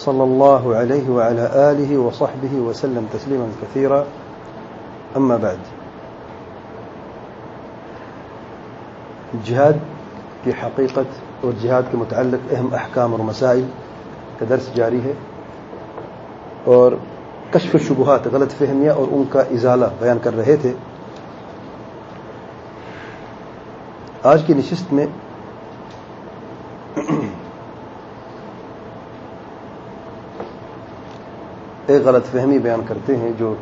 صلى الله عليه وعلى آله وصحبه وسلم تسليما كثيرا. أما بعد. جهاد کی حقیقت اور جہاد کے متعلق اہم احکام اور مسائل کا درس جاری ہے اور کشف شبہات غلط فہمیاں اور ان کا ازالہ بیان کر رہے تھے۔ آج کی نشست میں ایک غلط فہمی بیان کرتے ہیں جو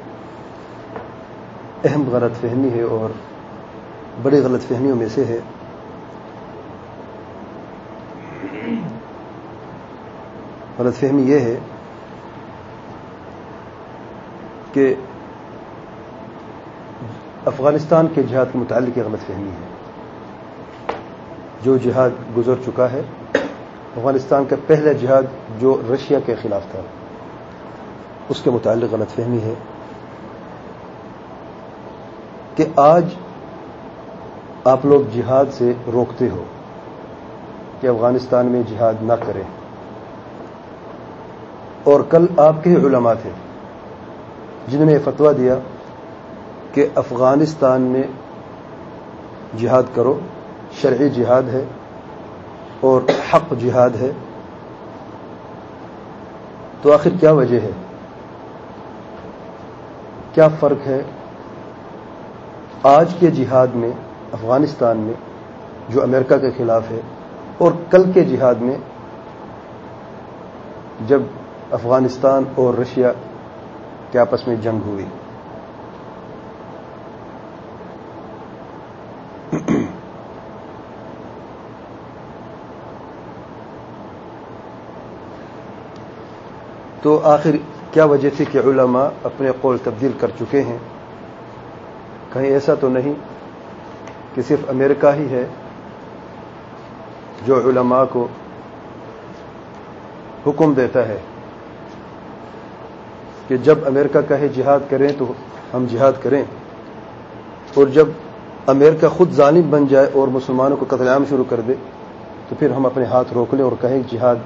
اہم غلط فہمی ہے اور بڑی غلط فہمیوں میں سے ہے۔ غلط فہمی یہ ہے کہ افغانستان کے جہاد کے متعلق یہ غلط فہمی ہے۔ جو جہاد گزر چکا ہے، افغانستان کا پہلا جہاد جو رشیا کے خلاف تھا۔ اس کے متعلق غلط فہمی ہے کہ آج آپ لوگ جہاد سے روکتے ہو کہ افغانستان میں جہاد نہ کریں۔ اور کل آپ کے علماء تھے جنہوں نے یہ فتویٰ دیا کہ افغانستان میں جہاد کرو، شرعی جہاد ہے اور حق جہاد ہے۔ تو آخر کیا وجہ ہے؟ کیا فرق ہے آج کے جہاد میں، افغانستان میں، جو امریکہ کے خلاف ہے، اور کل کے جہاد میں، جب افغانستان اور رشیا کے آپس میں جنگ ہوئی۔ تو آخر کیا وجہ تھی کہ علماء اپنے قول تبدیل کر چکے ہیں؟ کہیں ایسا تو نہیں کہ صرف امریکہ ہی ہے جو علماء کو حکم دیتا ہے کہ جب امریکہ کہے جہاد کریں تو ہم جہاد کریں۔ اور جب امریکہ خود ظالم بن جائے اور مسلمانوں کو قتل عام شروع کر دے تو پھر ہم اپنے ہاتھ روک لیں اور کہیں جہاد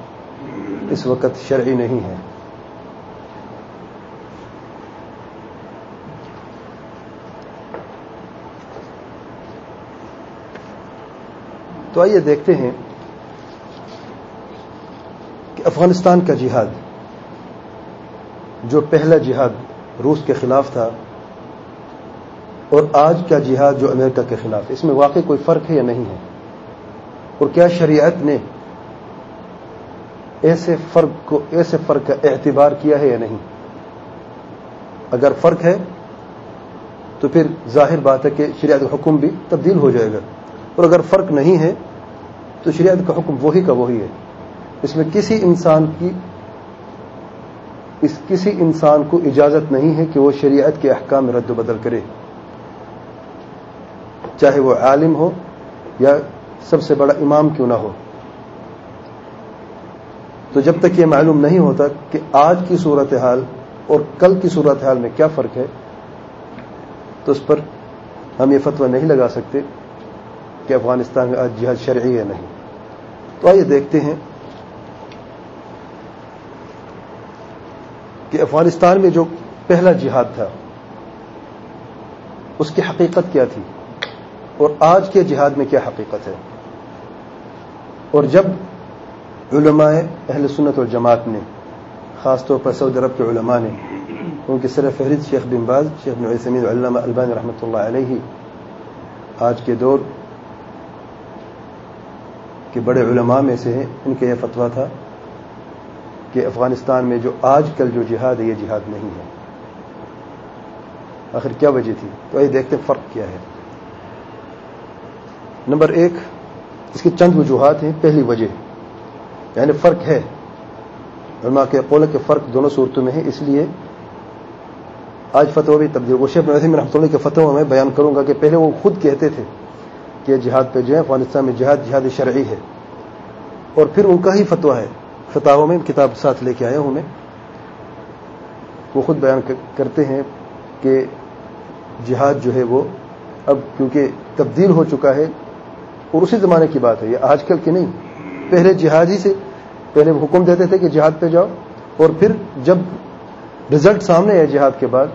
اس وقت شرعی نہیں ہے۔ تو آئیے دیکھتے ہیں کہ افغانستان کا جہاد، جو پہلا جہاد روس کے خلاف تھا، اور آج کا جہاد جو امریکہ کے خلاف، اس میں واقعی کوئی فرق ہے یا نہیں ہے؟ اور کیا شریعت نے ایسے فرق کو، ایسے فرق کا اعتبار کیا ہے یا نہیں؟ اگر فرق ہے، تو پھر ظاہر بات ہے کہ شریعت حکم بھی تبدیل ہو جائے گا۔ اور اگر فرق نہیں ہے تو شریعت کا حکم وہی کا وہی ہے۔ اس میں کسی انسان کی اس کسی انسان کو اجازت نہیں ہے کہ وہ شریعت کے احکام میں رد و بدل کرے۔ چاہے وہ عالم ہو یا سب سے بڑا امام کیوں نہ ہو۔ تو جب تک یہ معلوم نہیں ہوتا کہ آج کی صورتحال اور کل کی صورتحال میں کیا فرق ہے، تو اس پر ہم یہ فتویٰ نہیں لگا سکتے۔ کہ افغانستان میں آج جہاد شرعی ہے نہیں۔ تو آئیے دیکھتے ہیں کہ افغانستان میں جو پہلا جہاد تھا، اس کی حقیقت کیا تھی؟ اور آج کے جہاد میں کیا حقیقت ہے؟ اور جب علماء اہل سنت اور جماعت نے، خاص طور پر سعودی عرب کے علماء نے، ان کی سر فہرست شیخ بن باز، شیخ بن عثمین علامہ البانی رحمۃ اللہ علیہ، آج کے دور کے بڑے علماء میں سے ہیں ان کا یہ فتویٰ تھا کہ افغانستان میں جو آج کل جو جہاد ہے، یہ جہاد نہیں ہے۔ آخر کیا وجہ تھی؟ تو یہ دیکھتے فرق کیا ہے۔ نمبر ایک، اس کی چند وجوہات ہیں۔ پہلی وجہ یعنی فرق ہے۔ علماء کے قول کے فرق دونوں صورتوں میں ہے، اس لیے آج فتح بھی تبدیل وہ شیخ میں رحمۃ اللہ کے فتح میں بیان کروں گا کہ پہلے وہ خود کہتے تھے۔ کہ جہاد پہ جو ہے، افغانستان میں جہاد جہاد شرعی ہے۔ اور پھر ان کا ہی فتویٰ ہے۔ فتحوں میں کتاب ساتھ لے کے آیا ہوں میں۔ وہ خود بیان کرتے ہیں کہ جہاد جو ہے وہ اب کیونکہ تبدیل ہو چکا ہے اور اسی زمانے کی بات ہے، یہ آج کل کی نہیں۔ پہلے جہاد ہی سے، پہلے حکم دیتے تھے کہ جہاد پہ جاؤ۔ اور پھر جب رزلٹ سامنے ہے جہاد کے بعد،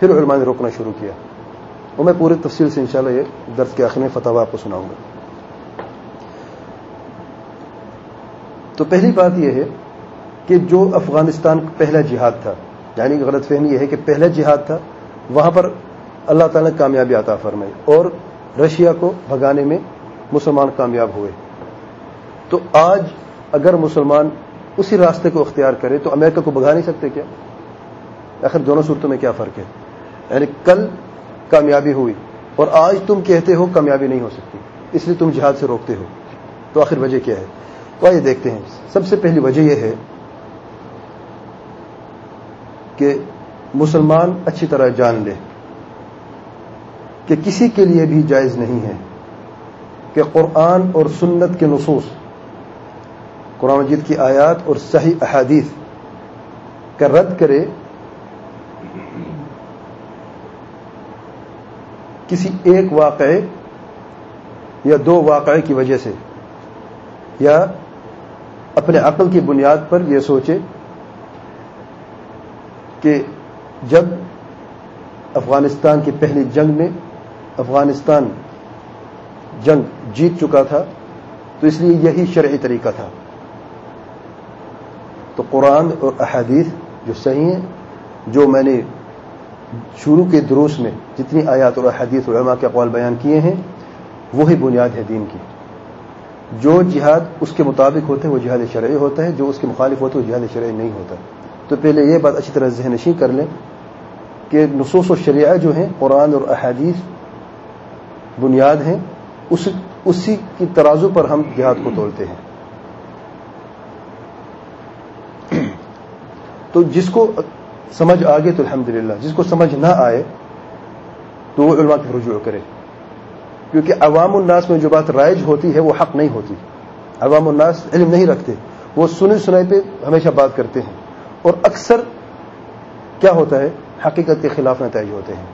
پھر علماء نے روکنا شروع کیا۔ اور میں پوری تفصیل سے انشاءاللہ یہ درد کے آخر میں فتح آپ کو سناؤں گا۔ تو پہلی بات یہ ہے کہ جو افغانستان پہلا جہاد تھا یعنی غلط فہمی یہ ہے کہ پہلا جہاد تھا، وہاں پر اللہ تعالیٰ نے کامیابی عطا فرمائی اور رشیا کو بھگانے میں مسلمان کامیاب ہوئے۔ تو آج اگر مسلمان اسی راستے کو اختیار کرے تو امریکہ کو بھگا نہیں سکتے کیا؟ آخر دونوں صورتوں میں کیا فرق ہے؟ یعنی کل کامیابی ہوئی اور آج تم کہتے ہو کامیابی نہیں ہو سکتی، اس لیے تم جہاد سے روکتے ہو۔ تو آخر وجہ کیا ہے؟ تو آئیے دیکھتے ہیں۔ سب سے پہلی وجہ یہ ہے کہ مسلمان اچھی طرح جان لے کہ کسی کے لیے بھی جائز نہیں ہے کہ قرآن اور سنت کے نصوص، قرآن مجید کی آیات اور صحیح احادیث کا رد کرے کسی ایک واقعے یا دو واقعے کی وجہ سے یا اپنے عقل کی بنیاد پر یہ سوچے کہ جب افغانستان کی پہلی جنگ میں افغانستان جنگ جیت چکا تھا، تو اس لیے یہی شرعی طریقہ تھا۔ تو قرآن اور احادیث جو صحیح ہیں، جو میں نے شروع کے دروس میں جتنی آیات اور احادیث علماء کے اقوال بیان کیے ہیں، وہی بنیاد ہے دین کی۔ جو جہاد اس کے مطابق ہوتے ہیں، وہ جہاد شرعی ہوتا ہے جو اس کے مخالف ہوتے ہیں، وہ جہاد شرعی نہیں ہوتا۔ تو پہلے یہ بات اچھی طرح ذہن نشین کر لیں کہ نصوص و شریعہ جو ہیں، قرآن اور احادیث بنیاد ہیں، اس، اسی کی ترازو پر ہم جہاد کو تولتے ہیں۔ تو جس کو سمجھ آگے تو الحمدللہ۔ جس کو سمجھ نہ آئے تو وہ علماء کی رجوع کرے۔ کیونکہ عوام الناس میں جو بات رائج ہوتی ہے وہ حق نہیں ہوتی۔ عوام الناس علم نہیں رکھتے۔ وہ سنے سنائی پہ ہمیشہ بات کرتے ہیں۔ اور اکثر کیا ہوتا ہے؟ حقیقت کے خلاف نتائج ہوتے ہیں۔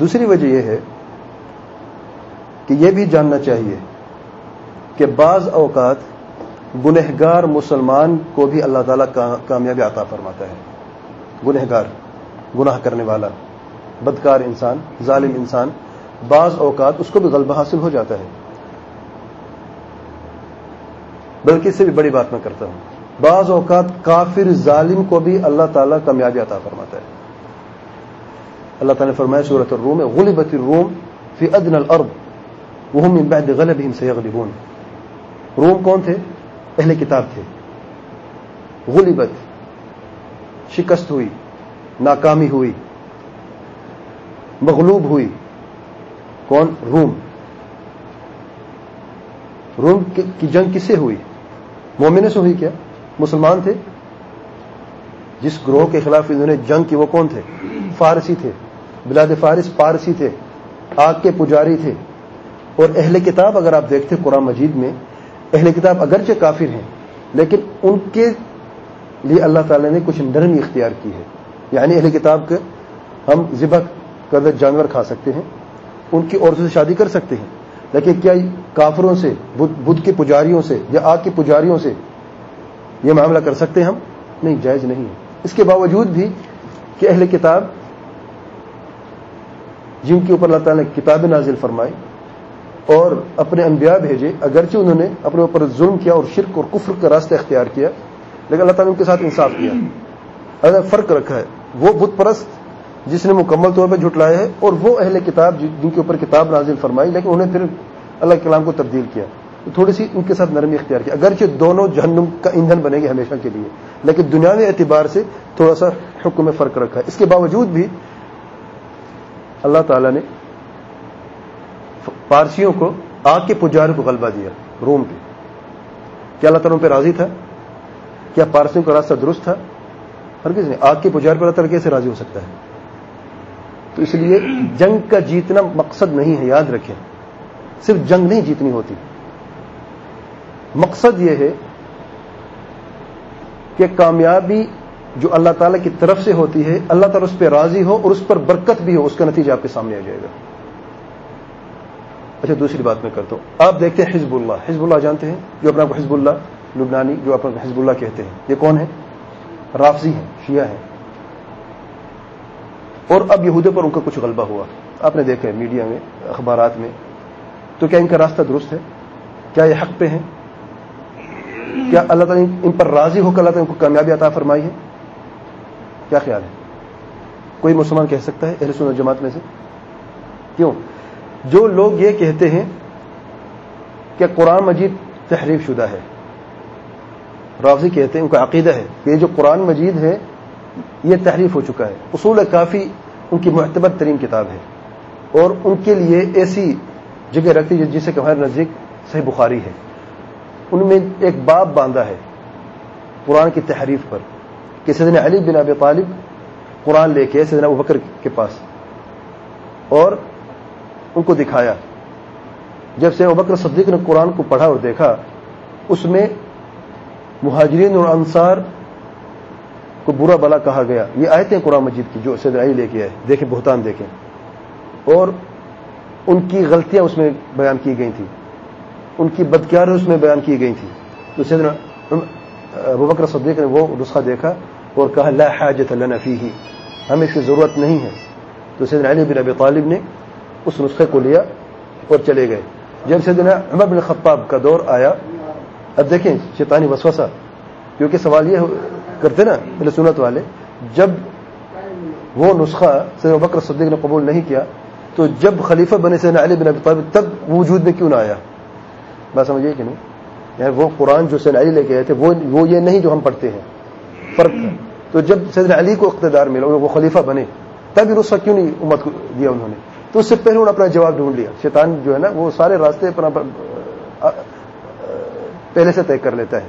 دوسری وجہ یہ ہے کہ یہ بھی جاننا چاہیے کہ بعض اوقات گنہگار مسلمان کو بھی اللہ تعالیٰ کامیابی عطا فرماتا ہے۔ گنہگار، گناہ کرنے والا، بدکار انسان، ظالم انسان، بعض اوقات اس کو بھی غلبہ حاصل ہو جاتا ہے۔ بلکہ اس سے بھی بڑی بات میں کرتا ہوں۔ بعض اوقات کافر ظالم کو بھی اللہ تعالیٰ کامیابی عطا فرماتا ہے۔ اللہ تعالیٰ نے فرمایا صورت الروم غلبت الروم فی ادن الارض، وهم من بعد غلبهم سيغلبون روم کون تھے؟ اہل کتاب تھے۔ غلبت، شکست ہوئی، ناکامی ہوئی، مغلوب ہوئی۔ کون؟ روم۔ روم کی جنگ کس سے ہوئی؟ مومن سے ہوئی کیا؟ مسلمان تھے؟ جس گروہ کے خلاف انہوں نے جنگ کی وہ کون تھے؟ فارسی تھے۔ بلاد فارس پارسی تھے۔ آگ کے پجاری تھے۔ اور اہل کتاب اگر آپ دیکھتے قرآن مجید میں اہل کتاب اگرچہ کافر ہیں، لیکن ان کے لیے اللہ تعالی نے کچھ نرمی اختیار کی ہے۔ یعنی اہل کتاب کے ہم ذبح کردہ جانور کھا سکتے ہیں، ان کی عورتوں سے شادی کر سکتے ہیں، لیکن کیا کافروں سے، بدھ کے پجاریوں سے یا آگ کے پجاریوں سے یہ معاملہ کر سکتے ہیں ہم؟ نہیں، جائز نہیں ہے۔ اس کے باوجود بھی کہ اہل کتاب جن کے اوپر اللہ تعالیٰ نے کتاب نازل فرمائی اور اپنے انبیاء بھیجے، اگرچہ انہوں نے اپنے اوپر ظلم کیا اور شرک اور کفر کا راستہ اختیار کیا، لیکن اللہ تعالیٰ نے ان کے ساتھ انصاف کیا۔ اللہ فرق رکھا ہے۔ وہ بت پرست جس نے مکمل طور پہ جھٹلایا ہے اور وہ اہل کتاب جن کے اوپر کتاب نازل فرمائی، لیکن انہیں پھر اللہ کے کلام کو تبدیل کیا۔ تو تھوڑی سی ان کے ساتھ نرمی اختیار کیا اگرچہ دونوں جہنم کا ایندھن بنے گے ہمیشہ کے لیے، لیکن دنیاوی اعتبار سے تھوڑا سا حکم میں فرق رکھا۔ ہے اس کے باوجود بھی اللہ تعالی نے پارسیوں کو آگ کے پجاروں کو غلبہ دیا، روم پہ کیا اللہ تعالیٰ پہ راضی تھا؟ کیا پارسیوں کا راستہ درست تھا؟ ہر کسی نے آگ کے پجار پر اللہ کیسے راضی ہو سکتا ہے؟ تو اس لیے جنگ کا جیتنا مقصد نہیں ہے، یاد رکھیں۔ صرف جنگ نہیں جیتنی ہوتی۔ مقصد یہ ہے کہ کامیابی جو اللہ تعالیٰ کی طرف سے ہوتی ہے، اللہ تعالیٰ اس پہ راضی ہو اور اس پر برکت بھی ہو، اس کا نتیجہ آپ کے سامنے آ جائے گا۔ اچھا دوسری بات میں کرتا ہوں۔ آپ دیکھتے ہیں حزب اللہ۔ حزب اللہ جانتے ہیں؟ جو اپنا کو حزب اللہ لبنانی، جو اپنا حزب اللہ کہتے ہیں۔ یہ کون ہے رافضی ہیں، شیعہ ہیں۔ اور اب یہودوں پر ان کا کچھ غلبہ ہوا۔ آپ نے دیکھا ہے میڈیا میں، اخبارات میں۔ تو کیا ان کا راستہ درست ہے؟ کیا یہ حق پہ ہیں؟ کیا اللہ تعالیٰ ان پر راضی ہو کر اللہ تعالیٰ ان کو کامیابی عطا فرمائی ہے؟ کیا خیال ہے؟ کوئی مسلمان کہہ سکتا ہے اہل سنت جماعت میں سے؟ کیوں؟ جو لوگ یہ کہتے ہیں کہ قرآن مجید تحریف شدہ ہے۔ رافضی کہتے ہیں ان کا عقیدہ ہے کہ یہ جو قرآن مجید ہے، یہ تحریف ہو چکا ہے۔ اصول کافی ان کی معتبر ترین کتاب ہے۔ اور ان کے لیے ایسی جگہ رکھتی ہے جسے کہ ہمارے نزدیک صحیح بخاری ہے۔ ان میں ایک باب باندھا ہے قرآن کی تحریف پر کہ سیدنا علی بن ابی طالب قرآن لے کے سیدنا ابکر کے پاس۔ اور ان کو دکھایا۔ جب سے ابکر صدیق نے قرآن کو پڑھا اور دیکھا، اس میں مہاجرین اور انصار کو برا بلا کہا گیا۔ یہ آئے تھے قرآن مجید کی جو سید علی لے کے آئے۔ دیکھیں، بہتان دیکھیں۔ اور ان کی غلطیاں اس میں بیان کی گئی تھیں۔ ان کی بدکار اس میں بیان کی گئی تھی تو سیدنا ابوبکر صدیق نے وہ نسخہ دیکھا اور کہا، لا حاجت لنا فیہ ہمیں اس کی ضرورت نہیں ہے۔ تو سیدنا علی بن ابی طالب نے اس نسخے کو لیا اور چلے گئے۔ جب سیدنا عمر بن خطاب کا دور آیا۔ اب دیکھیں شیطانی وسوسہ، کیونکہ سوال یہ کرتے نا میرے سنت والے، جب وہ نسخہ سیدنا بکر صدیق نے قبول نہیں کیا، تو جب خلیفہ بنے سیدنا علی بن ابی طالب تب وجود میں کیوں نہ آیا؟ بات سمجھیے کہ نہیں؟ یعنی وہ قرآن جو سید علی لے کے آئے تھے، وہ یہ نہیں جو ہم پڑھتے ہیں۔ فرق تو جب سید علی کو اقتدار ملا، وہ خلیفہ بنے، تب رسا کیوں نہیں امت کو دیا انہوں نے؟ تو اس سے پہلے انہوں نے اپنا جواب ڈھونڈ لیا۔ شیطان جو ہے نا، وہ سارے راستے اپنا پہلے سے طے کر لیتا ہے۔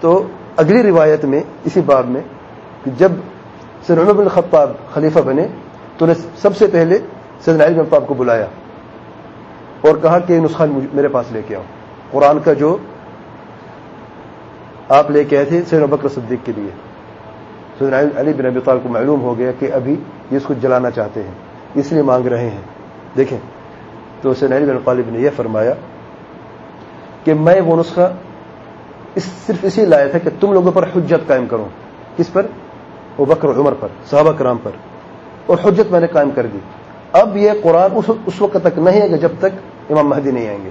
تو اگلی روایت میں، اسی باب میں، کہ جب سید عمر بن خطاب خلیفہ بنے، تو انہیں سب سے پہلے سید علی بن پاپ کو بلایا اور کہا کہ نسخہ میرے پاس لے کے آؤ۔ قرآن کا جو آپ لے کے آئے تھے سید بکر صدیق کے لیے۔ سید علی بن ابی طالب کو معلوم ہو گیا کہ ابھی یہ اس کو جلانا چاہتے ہیں۔ اس لیے مانگ رہے ہیں۔ دیکھیں، تو سید علی بن طالب نے یہ فرمایا کہ میں وہ نسخہ اس صرف اسی لایا تھا کہ تم لوگوں پر حجت قائم کروں کس پر؟ وہ بکر عمر پر، صحابہ کرام پر۔ اور حجت میں نے قائم کر دی۔ اب یہ قرآن اس وقت تک نہیں ہے کہ جب تک امام مہدی نہیں آئیں گے۔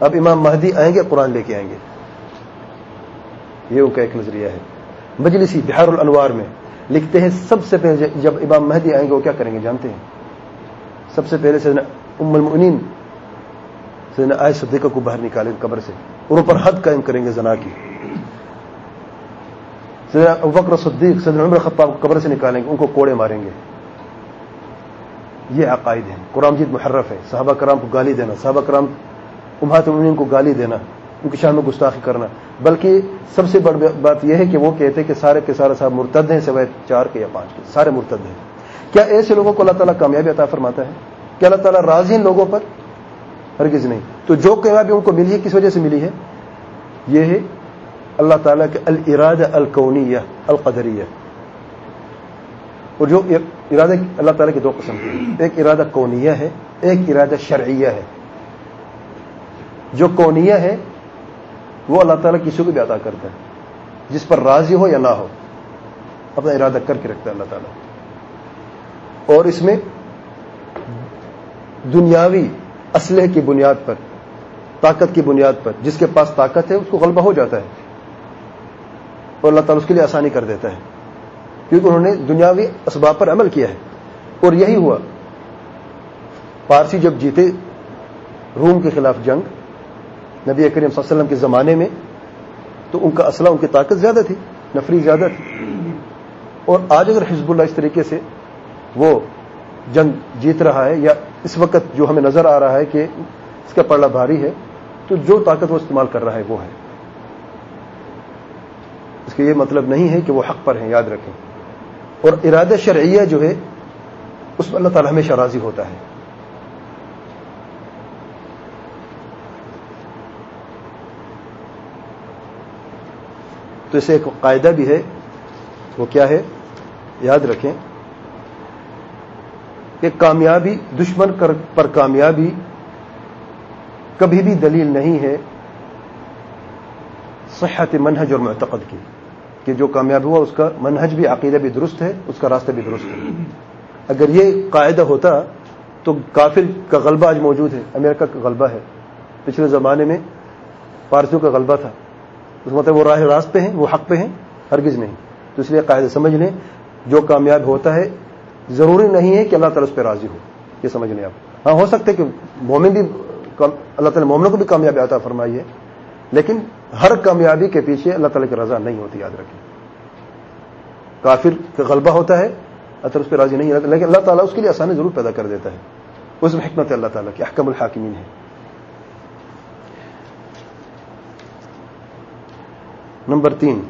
اب امام مہدی آئیں گے قرآن لے کے آئیں گے۔ یہ ان کا ایک نظریہ ہے۔ مجلسی بہار الانوار میں لکھتے ہیں، سب سے پہلے جب امام مہدی آئیں گے، وہ کیا کریں گے؟ جانتے ہیں؟ سب سے پہلے سیدنا ام المؤمنین، سیدنا آئے صدیقہ کو باہر نکالیں قبر سے، اور اوپر حد قائم کریں گے زنا کی۔ سیدنا وکر صدیق، سیدنا عمر خطاب کو قبر سے نکالیں گے، ان کو کوڑے ماریں گے۔ یہ عقائد ہیں۔ قرآن جیت محرف ہے۔ صحابہ کرام کو گالی دینا، صحابہ کرام امہات المین کو گالی دینا، ان کی شان میں گستاخی کرنا۔ بلکہ سب سے بڑی بات یہ ہے کہ وہ کہتے ہیں کہ سارے کے سارے صاحب مرتد ہیں، سوائے چار کے یا پانچ کے، سارے مرتد ہیں۔ کیا ایسے لوگوں کو اللہ تعالیٰ کامیابی عطا فرماتا ہے؟ کیا اللہ تعالیٰ راضی ان لوگوں پر؟ ہرگز نہیں. تو جو کامیابی ان کو ملی ہے، کس وجہ سے ملی ہے؟ یہ ہے اللہ تعالیٰ کے الراد الکونیہ، القدریہ. اور جو ارادہ، اللہ تعالیٰ کی دو قسم کی ایک ارادہ کونیہ ہے، ایک ارادہ شرعیہ ہے. جو کونیہ ہے، وہ اللہ تعالیٰ کسی کو بھی عطا کرتا ہے. جس پر راضی ہو یا نہ ہو، اپنا ارادہ کر کے رکھتا ہے اللہ تعالیٰ. اور اس میں دنیاوی اسلحے کی بنیاد پر، طاقت کی بنیاد پر، جس کے پاس طاقت ہے، اس کو غلبہ ہو جاتا ہے۔ اور اللہ تعالیٰ اس کے لیے آسانی کر دیتا ہے۔ کیونکہ انہوں نے دنیاوی اسباب پر عمل کیا ہے۔ اور یہی ہوا۔ پارسی جب جیتے، روم کے خلاف جنگ، نبی کریم صلی اللہ علیہ وسلم کے زمانے میں، تو ان کا اسلحہ، ان کی طاقت زیادہ تھی، نفری زیادہ تھی۔ اور آج اگر حزب اللہ اس طریقے سے وہ جنگ جیت رہا ہے یا اس وقت جو ہمیں نظر آ رہا ہے کہ اس کا پڑا بھاری ہے، تو جو طاقت وہ استعمال کر رہا ہے وہ ہے۔ اس کا یہ مطلب نہیں ہے کہ وہ حق پر ہیں، یاد رکھیں۔ اور ارادہ شرعیہ جو ہے، اس پر اللہ تعالیٰ ہمیشہ راضی ہوتا ہے۔ تو اسے ایک قاعدہ بھی ہے، وہ کیا ہے؟ یاد رکھیں۔ کہ کامیابی دشمن پر کامیابی کبھی بھی دلیل نہیں ہے صحت منہج اور معتقد کی، کہ جو کامیاب ہوا اس کا منہج بھی، عقیدہ بھی درست ہے، اس کا راستہ بھی درست ہے۔ اگر یہ قاعدہ ہوتا تو کافر کا غلبہ آج موجود ہے، امریکہ کا غلبہ ہے۔ پچھلے زمانے میں پارسیوں کا غلبہ تھا۔ اس مطلب وہ راہ راست پہ ہیں، وہ حق پہ ہیں، ہرگز نہیں۔ تو اس لیے قاعدہ سمجھ لیں، جو کامیاب ہوتا ہے ضروری نہیں ہے کہ اللہ تعالیٰ اس پہ راضی ہو۔ یہ سمجھ لیں آپ۔ ہاں ہو سکتے کہ مومن بھی اللہ تعالیٰ مومنوں کو بھی کامیابی آتا فرمائیے، لیکن ہر کامیابی کے پیچھے اللہ تعالیٰ کی رضا نہیں ہوتی، یاد رکھیں۔ کافر کا غلبہ ہوتا ہے اگر اس پہ راضی نہیں رہتا، لیکن اللہ تعالیٰ اس کے لیے آسانی ضرور پیدا کر دیتا ہے۔ اس میں حکمت اللہ تعالیٰ کی، احکم الحاکمین ہے نمبر تین۔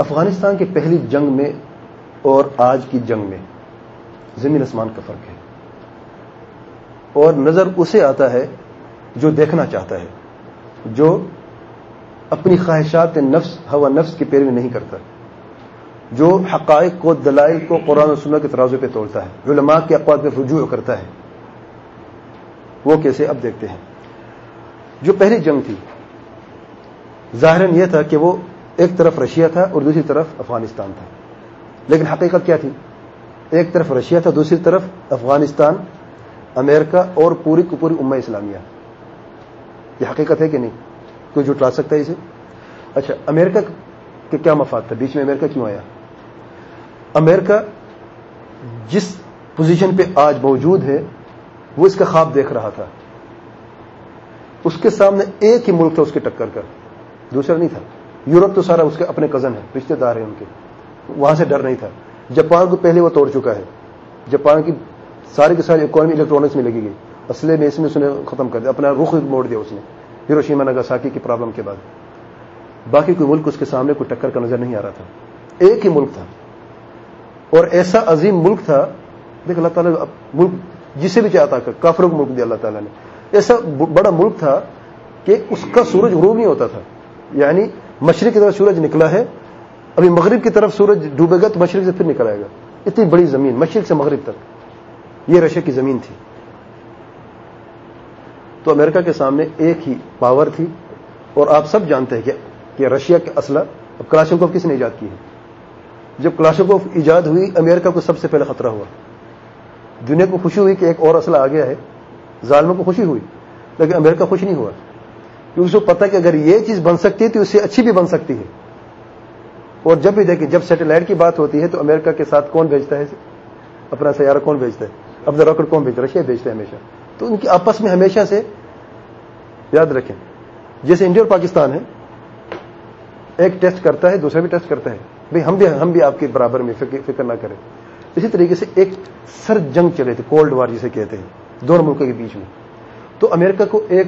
افغانستان کی پہلی جنگ میں اور آج کی جنگ میں زمین آسمان کا فرق ہے۔ اور نظر اسے آتا ہے جو دیکھنا چاہتا ہے، جو اپنی خواہشات نفس، ہوا نفس کی پیروی نہیں کرتا، جو حقائق کو، دلائل کو قرآن و سنہ کے ترازو پہ توڑتا ہے، علماء کے اقوال پہ رجوع کرتا ہے۔ وہ کیسے اب دیکھتے ہیں۔ جو پہلی جنگ تھی ظاہر یہ تھا کہ وہ ایک طرف رشیا تھا اور دوسری طرف افغانستان تھا۔ لیکن حقیقت کیا تھی؟ ایک طرف رشیا تھا، دوسری طرف افغانستان، امریکہ اور پوری کی پوری امہ اسلامیہ۔ یہ حقیقت ہے کہ نہیں؟ کوئی جٹلا سکتا ہے اسے؟ اچھا امریکہ کے کیا مفاد تھا بیچ میں امریکہ کیوں آیا؟ امریکہ جس پوزیشن پہ آج موجود ہے، وہ اس کا خواب دیکھ رہا تھا۔ اس کے سامنے ایک ہی ملک تھا، اس کے ٹکر کا۔ دوسرا نہیں تھا۔ یورپ تو سارا اس کے اپنے کزن ہے رشتے دار ہیں ان کے۔ وہاں سے ڈر نہیں تھا۔ جاپان کو پہلے وہ توڑ چکا ہے۔ جاپان کی ساری کی ساری اکانومی الیکٹرانکس میں لگی گئی۔ اسلحے میں اس میں اس نے ختم کر دیا، اپنا رخ موڑ دیا اس نے۔ ہیروشیما نگاساکی کی پرابلم کے بعد۔ باقی کوئی ملک اس کے سامنے کوئی ٹکر کا نظر نہیں آ رہا تھا۔ ایک ہی ملک تھا۔ اور ایسا عظیم ملک تھا، دیکھ اللہ تعالیٰ ملک جسے بھی چاہتا کافروں کو ملک دیا اللہ تعالیٰ نے۔ ایسا بڑا ملک تھا کہ اس کا سورج غروب نہیں ہوتا تھا۔ یعنی مشرق کی طرف سورج نکلا ہے، ابھی مغرب کی طرف سورج ڈوبے گا تو مشرق سے پھر نکل آئے گا۔ اتنی بڑی زمین، مشرق سے مغرب تک۔ یہ رشیا کی زمین تھی۔ تو امریکہ کے سامنے ایک ہی پاور تھی۔ اور آپ سب جانتے ہیں کہ رشیا کے اسلحہ اب کلاشنکوف کس نے ایجاد کی ہے؟ جب کلاشنکوف ایجاد ہوئی، امریکہ کو سب سے پہلے خطرہ ہوا۔ دنیا کو خوشی ہوئی کہ ایک اور اسلحہ آ گیا ہے۔ ظالموں کو خوشی ہوئی، لیکن امریکہ خوش نہیں ہوا۔ کیونکہ اس کو پتا کہ اگر یہ چیز بن سکتی ہے تو اس سے اچھی بھی بن سکتی ہے۔ اور جب بھی دیکھیں، جب سیٹلائٹ کی بات ہوتی ہے تو امریکہ کے ساتھ کون بھیجتا ہے؟ اپنا سیارہ کون بھیجتا ہے؟ اپنا راکٹ کون بھیجتا ہے؟ رشیا بھیجتا ہے ہمیشہ۔ تو ان کی آپس میں ہمیشہ سے یاد رکھیں۔ جیسے انڈیا اور پاکستان ہے ایک ٹیسٹ کرتا ہے، دوسرا بھی ٹیسٹ کرتا ہے۔ بھائی ہم بھی ہم بھی آپ کے برابر میں فکر نہ کریں۔ اسی طریقے سے ایک سر جنگ چلے تھے، کولڈ وار جسے کہتے ہیں، دونوں ملکوں کے بیچ میں۔ تو امریکہ کو ایک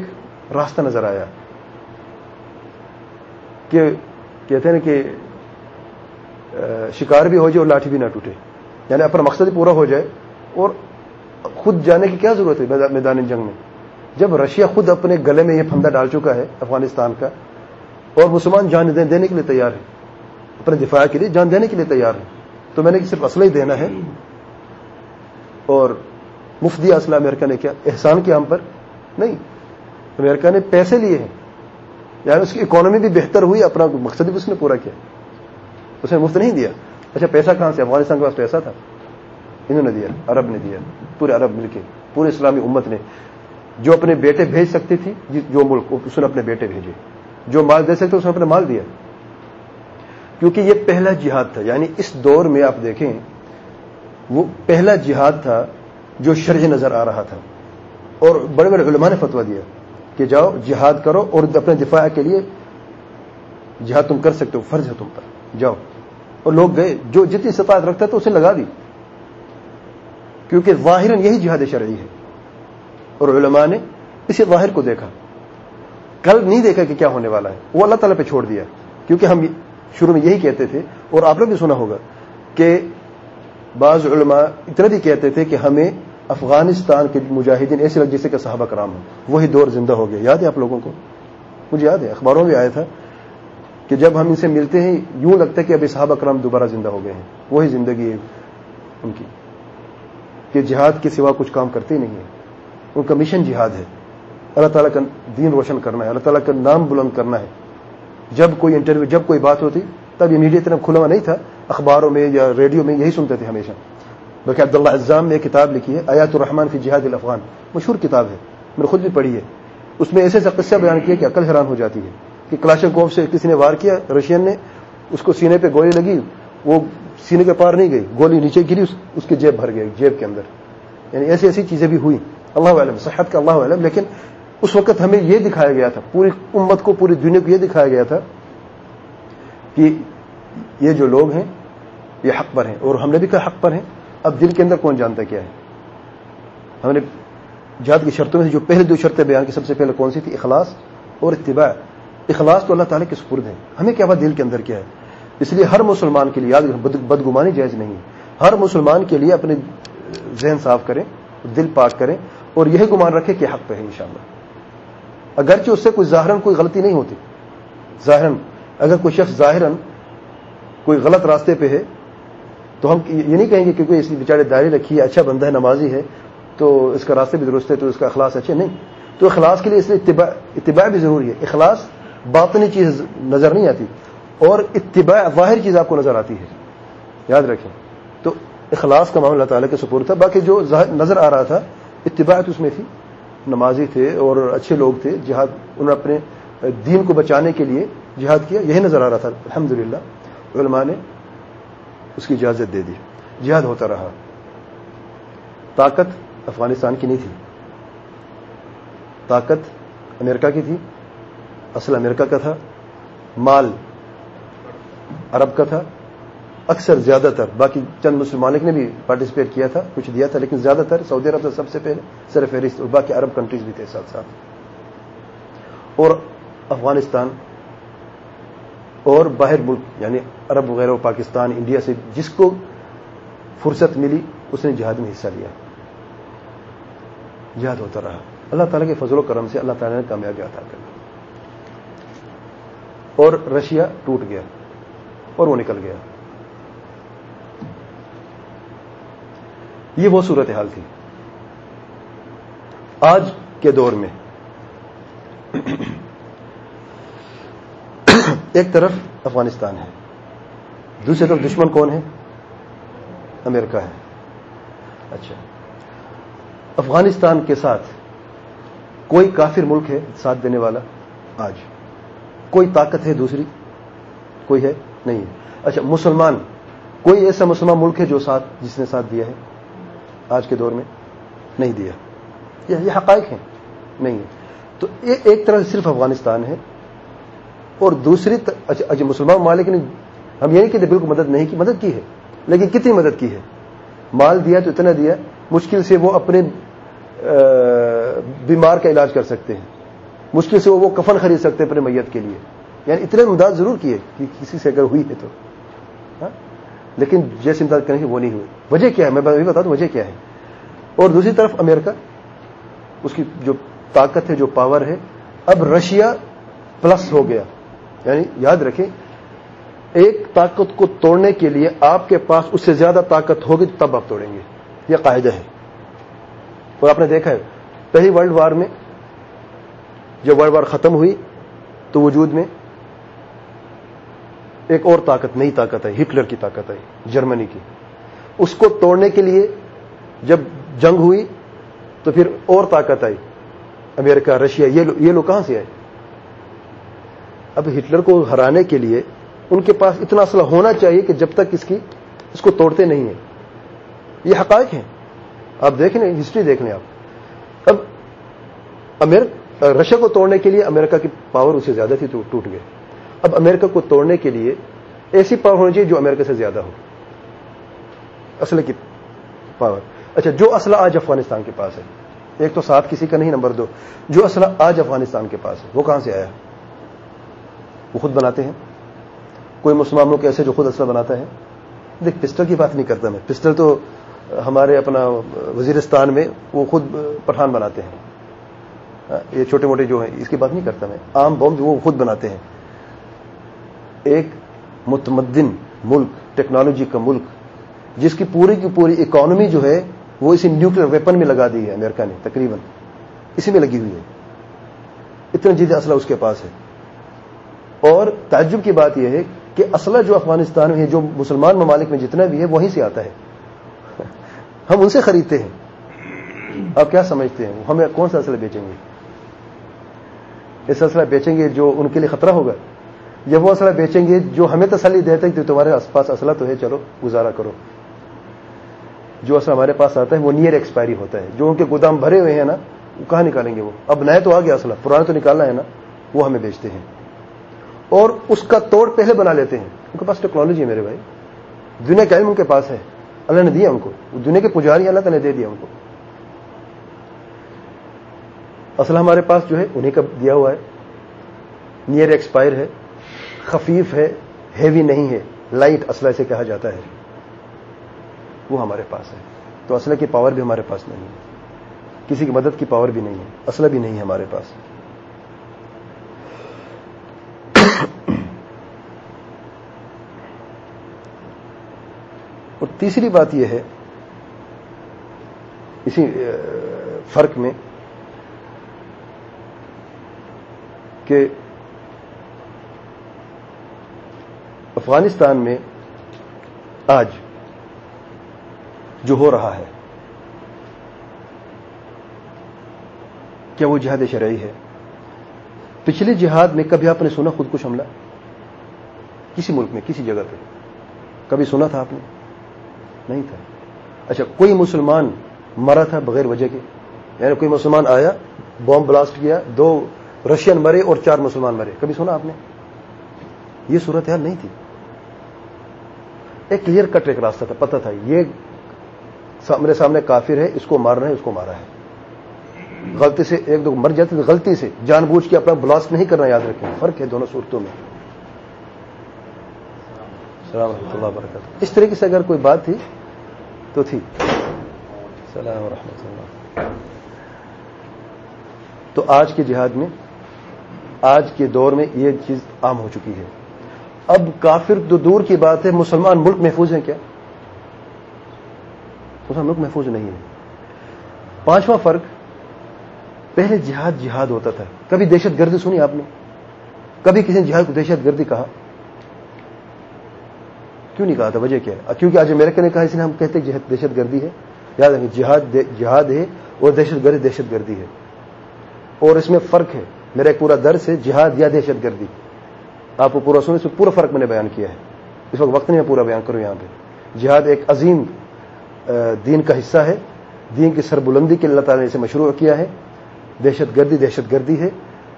راستہ نظر آیا کہ کہتے ہیں کہ شکار بھی ہو جائے اور لاٹھی بھی نہ ٹوٹے۔ یعنی اپنا مقصد پورا ہو جائے اور خود جانے کی کیا ضرورت ہے میدان جنگ میں؟ جب رشیا خود اپنے گلے میں یہ پھندا ڈال چکا ہے افغانستان کا اور مسلمان جان دینے کے لیے تیار ہے، اپنے دفاع کے لیے جان دینے کے لیے تیار ہے، تو میں نے صرف اسلحہ ہی دینا ہے۔ اور مفتی اسلحہ امریکہ نے کیا؟ احسان کیا ہم پر؟ نہیں۔ امریکہ نے پیسے لیے ہیں۔ یعنی اس کی اکانومی بھی بہتر ہوئی، اپنا مقصد بھی اس نے پورا کیا۔ اس نے مفت نہیں دیا۔ اچھا پیسہ کہاں سے؟ افغانستان کے پاس پیسہ تھا۔ انہوں نے دیا، عرب نے دیا۔ پورے عرب مل کے، پورے اسلامی امت نے۔ جو اپنے بیٹے بھیج سکتی تھی جو ملک، اس نے اپنے بیٹے بھیجے۔ جو مال دے سکتے، اس نے اپنے مال دیا۔ کیونکہ یہ پہلا جہاد تھا۔ یعنی اس دور میں آپ دیکھیں، وہ پہلا جہاد تھا جو شرح نظر آ رہا تھا۔ اور بڑے بڑے علماء نے فتوا دیا۔ کہ جاؤ، جہاد کرو اور اپنے دفاع کے لیے جہاد تم کر سکتے ہو، فرض ہے تم پر۔ جاؤ۔ اور لوگ گئے، جو جتنی سفارت رکھتا تو اسے لگا دی۔ کیونکہ ظاہر یہی جہاد شرعی ہے۔ اور علماء نے اسی ظاہر کو دیکھا۔ کل نہیں دیکھا کہ کیا ہونے والا ہے۔ وہ اللہ تعالیٰ پہ چھوڑ دیا۔ کیونکہ ہم شروع میں یہی کہتے تھے، اور آپ نے بھی سنا ہوگا کہ بعض علماء اتنا بھی کہتے تھے کہ ہمیں افغانستان کے مجاہدین ایسے لگ جیسے کہ صحابہ کرام ہوں وہی دور زندہ ہو گیا یاد ہے آپ لوگوں کو؟ مجھے یاد ہے، اخباروں میں آیا تھا کہ جب ہم ان سے ملتے ہیں، یوں لگتا ہے کہ ابھی صحابہ کرام دوبارہ زندہ ہو گئے ہیں۔ وہی زندگی ہے ان کی۔ کہ جہاد کے سوا کچھ کام کرتے ہی نہیں ہیں۔ ان کا مشن جہاد ہے۔ اللہ تعالیٰ کا دین روشن کرنا ہے، اللہ تعالیٰ کا نام بلند کرنا ہے۔ جب کوئی انٹرویو، جب کوئی بات ہوتی، تب یہ میڈیا اتنا کھلا ہوا نہیں تھا۔ اخباروں میں یا ریڈیو میں یہی سنتے تھے ہمیشہ۔ بلکہ عبداللہ اعظام نے ایک کتاب لکھی ہے، آیات الرحمان فی جہاد الافغان۔ مشہور کتاب ہے، میں نے خود بھی پڑھی ہے۔ اس میں ایسے ایسا قصہ بیان کیا کہ عقل حیران ہو جاتی ہے کہ کلاشن کوف سے کسی نے وار کیا، رشین نے، اس کو سینے پہ گولی لگی، وہ سینے کے پار نہیں گئی، گولی نیچے گری، اس کی جیب بھر گئی، جیب کے اندر۔ یعنی ایسی ایسی چیزیں بھی ہوئی اللہ علم صحت کا اللہ علم لیکن اس وقت ہمیں یہ دکھایا گیا تھا، پوری امت کو، پوری دنیا کو یہ دکھایا گیا تھا کہ یہ جو لوگ ہیں، یہ حق پر ہیں اور ہم نے بھی کہا حق پر ہیں۔ اب دل کے اندر کون جانتا کیا ہے؟ ہم نے جہاد کی شرطوں میں سے جو پہلے دو شرطیں بیان کی، سب سے پہلے کون سی تھی؟ اخلاص اور اتباع۔ اخلاص تو اللہ تعالیٰ کے سپرد ہے ہمیں کیا بات دل کے اندر کیا ہے؟ اس لیے ہر مسلمان کے لیے یاد بدگمانی جائز نہیں ہر مسلمان کے لیے اپنے ذہن صاف کریں، دل پاک کریں اور یہی گمان رکھے کہ حق پہ ہے انشاءاللہ۔ اگرچہ اس سے کوئی ظاہراً کوئی غلطی نہیں ہوتی۔ ظاہراً، اگر کوئی شخص ظاہراً کوئی غلط راستے پہ ہے تو ہم یہ نہیں کہیں گے کہ کوئی اس بیچارے دائرے رکھی ہے اچھا بندہ ہے، نمازی ہے، تو اس کا راستے بھی درست ہے، تو اس کا اخلاص اچھے نہیں۔ تو اخلاص کے لیے اس لیے اتباع اتباع بھی ضروری ہے۔ اخلاص باطنی چیز نظر نہیں آتی، اور اتباع ظاہر چیز آپ کو نظر آتی ہے۔ یاد رکھیں۔ تو اخلاص کا معاملہ تعالیٰ کے سپور تھا، باقی جو نظر آ رہا تھا، اتباع تو اس میں تھی۔ نمازی تھے اور اچھے لوگ تھے۔ جہاد، انہوں نے اپنے دین کو بچانے کے لیے جہاد کیا، یہی نظر آ رہا تھا۔ الحمد للہ نے اس کی اجازت دے دی۔ جہاد ہوتا رہا۔ طاقت افغانستان کی نہیں تھی۔ طاقت امریکہ کی تھی۔ اصل امریکہ کا تھا۔ مال عرب کا تھا۔ اکثر زیادہ تر، باقی چند مسلمان نے بھی پارٹیسپیٹ کیا تھا، کچھ دیا تھا، لیکن زیادہ تر سعودی عرب سے سب سے پہلے سر فہرست، اور باقی عرب کنٹریز بھی تھے ساتھ ساتھ۔ اور افغانستان اور باہر ملک یعنی عرب وغیرہ، پاکستان، انڈیا سے جس کو فرصت ملی، اس نے جہاد میں حصہ لیا۔ جہاد ہوتا رہا۔ اللہ تعالیٰ کے فضل و کرم سے اللہ تعالیٰ نے کامیابی عطا کر اور رشیا ٹوٹ گیا اور وہ نکل گیا۔ یہ وہ صورت حال تھی۔ آج کے دور میں ایک طرف افغانستان ہے، دوسری طرف دشمن کون ہے؟ امریکہ ہے۔ اچھا۔ افغانستان کے ساتھ کوئی کافر ملک ہے ساتھ دینے والا؟ آج۔ کوئی طاقت ہے دوسری؟ کوئی ہے؟ نہیں۔ ہے اچھا مسلمان۔ کوئی ایسا مسلمان ملک ہے جو ساتھ، جس نے ساتھ دیا ہے؟ آج کے دور میں نہیں دیا۔ یہ حقائق ہیں۔ نہیں۔ ہے تو ایک طرح سے صرف افغانستان ہے۔ اور دوسری اچھا،, اچھا مسلمان ممالک نے ہم یہ نہیں کہتے بالکل مدد نہیں کی مدد کی ہے لیکن کتنی مدد کی ہے؟ مال دیا تو اتنا دیا مشکل سے وہ اپنے بیمار کا علاج کر سکتے ہیں مشکل سے وہ کفن خرید سکتے ہیں اپنے میت کے لیے۔ یعنی اتنے امداد ضرور کیے کہ کسی سے اگر ہوئی ہے تو۔ ہاں؟ لیکن جیسے امداد کریں گے وہ نہیں ہوئی۔ وجہ کیا ہے؟ میں بتا دوں وجہ کیا ہے۔ اور دوسری طرف امریکہ اس کی جو طاقت ہے جو پاور ہے اب رشیا پلس ہو گیا۔ یعنی یاد رکھیں، ایک طاقت کو توڑنے کے لیے آپ کے پاس اس سے زیادہ طاقت ہوگی تب آپ توڑیں گے۔ یہ قاعدہ ہے۔ اور آپ نے دیکھا ہے، پہلی ورلڈ وار میں جب ورلڈ وار ختم ہوئی تو وجود میں ایک اور طاقت، نئی طاقت ہے ہٹلر کی طاقت ہے جرمنی کی۔ اس کو توڑنے کے لیے جب جنگ ہوئی تو پھر اور طاقت آئی۔ امریکہ، رشیا یہ لوگ کہاں سے آئے؟ اب ہٹلر کو ہرانے کے لیے ان کے پاس اتنا اسلحہ ہونا چاہیے کہ جب تک اس کی اس کو توڑتے نہیں ہیں۔ یہ حقائق ہیں۔ آپ دیکھ لیں، ہسٹری دیکھ لیں آپ۔ اب امیر رشیا کو توڑنے کے لیے امریکہ کی پاور اسے زیادہ تھی تو ٹوٹ گئے اب امریکہ کو توڑنے کے لیے ایسی پاور ہونی چاہیے جو امریکہ سے زیادہ ہو۔ اصل کی پاور اچھا جو اسلحہ آج افغانستان کے پاس ہے۔ ایک تو ساتھ کسی کا نہیں، نمبر دو۔ جو اسلحہ آج افغانستان کے پاس ہے، وہ کہاں سے آیا؟ وہ خود بناتے ہیں۔ کوئی مسلمان لوگ ایسے جو خود اسلحہ بناتا ہے۔ دیکھ، پسٹل کی بات نہیں کرتا میں۔ پسٹل تو ہمارے اپنا وزیرستان میں وہ خود پٹھان بناتے ہیں۔ ہاں، یہ چھوٹے موٹے جو ہیں، اس کی بات نہیں کرتا میں۔ عام بم وہ خود بناتے ہیں۔ ایک متمدن ملک، ٹیکنالوجی کا ملک، جس کی پوری کی پوری اکانومی جو ہے، وہ اسی نیوکلیر ویپن میں لگا دی ہے، امریکہ نے تقریباً۔ اسی میں لگی ہوئی ہے۔ اتنا جدید اسلحہ اس کے پاس ہے۔ اور تعجب کی بات یہ ہے کہ اسلحہ جو افغانستان میں ہے، جو مسلمان ممالک میں جتنا بھی ہے، وہیں سے آتا ہے۔ ہم ان سے خریدتے ہیں۔ آپ کیا سمجھتے ہیں؟ ہمیں کون سا اسلحہ بیچیں گے؟ اس اسلحہ بیچیں گے جو ان کے لیے خطرہ ہوگا۔ یا وہ اسلحہ بیچیں گے جو ہمیں تسلی دیتے ہیں کہ تمہارے آس پاس اسلحہ تو ہے، چلو گزارا کرو۔ جو اصل ہمارے پاس آتا ہے، وہ نیئر ایکسپائری ہوتا ہے۔ جو ان کے گودام بھرے ہوئے ہیں نا، وہ کہاں نکالیں گے وہ؟ اب نئے تو آ گیا اصل پرانا تو نکالنا ہے نا، وہ ہمیں بیچتے ہیں۔ اور اس کا توڑ پہلے بنا لیتے ہیں۔ ان کے پاس ٹیکنالوجی ہے میرے بھائی۔ دنیا کا علم ان کے پاس ہے۔ اللہ نے دیا ان کو۔ دنیا کے پجاری اللہ تعالیٰ نے دے دیا ان کو۔ اصل ہمارے پاس جو ہے، انہیں کا دیا ہوا ہے۔ نیئر ایکسپائر ہے، خفیف ہے ہیوی نہیں ہے۔ لائٹ اسلحہ سے کہا جاتا ہے۔ وہ ہمارے پاس ہے۔ تو اسلحہ کی پاور بھی ہمارے پاس نہیں ہے۔ کسی کی مدد کی پاور بھی نہیں ہے۔ اسلحہ بھی نہیں ہے ہمارے پاس۔ اور تیسری بات یہ ہے، اسی فرق میں کہ افغانستان میں آج جو ہو رہا ہے، کیا وہ جہاد شرعی ہے؟ پچھلے جہاد میں کبھی آپ نے سنا خود کچھ حملہ؟ کسی ملک میں، کسی جگہ پہ؟ کبھی سنا تھا آپ نے؟ نہیں تھا۔ اچھا کوئی مسلمان مرا تھا بغیر وجہ کے؟ یعنی کوئی مسلمان آیا بام بلاسٹ کیا، دو رشین مرے اور چار مسلمان مرے۔ کبھی سنا آپ نے؟ یہ صورت حال نہیں تھی۔ ایک کلیئر کٹ ایک راستہ تھا، پتہ تھا۔ یہ میرے سامنے کافر ہے، اس کو مارنا ہے، اس کو مارا ہے۔ غلطی سے ایک دو مر جاتے تھے، غلطی سے جان بوجھ کے اپنا بلاسٹ نہیں کرنا یاد رکھیں۔ فرق ہے دونوں صورتوں میں۔ السلام ورحمۃ اللہ وبرکاتہ۔ اس طریقے سے اگر کوئی بات تھی تو تھی۔ السلام ورحمۃ اللہ تو آج کے جہاد میں، آج کے دور میں یہ چیز عام ہو چکی ہے۔ اب کافر تو دور کی بات ہے، مسلمان ملک محفوظ ہیں کیا؟ مسلمان ملک محفوظ نہیں ہے پانچواں فرق، پہلے جہاد جہاد ہوتا تھا۔ کبھی دہشت گردی سنی آپ نے؟ کبھی کسی نے جہاد کو دہشت گردی کہا؟ کیوں نہیں کہا تھا؟ وجہ کیا ہے؟ کیونکہ آج امریکہ نے کہا، اس نے ہم کہتے ہیں دہشت گردی ہے۔ یاد رکھیں، جہاد جہاد ہے اور دہشت گردی دہشت گردی ہے۔ اور اس میں فرق ہے۔ میرا ایک پورا درس ہے، جہاد یا دہشت گردی۔ آپ کو پورا سننے سے پورا فرق میں نے بیان کیا ہے۔ اس وقت وقت نہیں میں پورا بیان کروں یہاں پہ۔ جہاد ایک عظیم دین کا حصہ ہے۔ دین کی سربلندی کے اللہ تعالیٰ نے اسے مشروع کیا ہے۔ دہشت گردی دہشت گردی ہے۔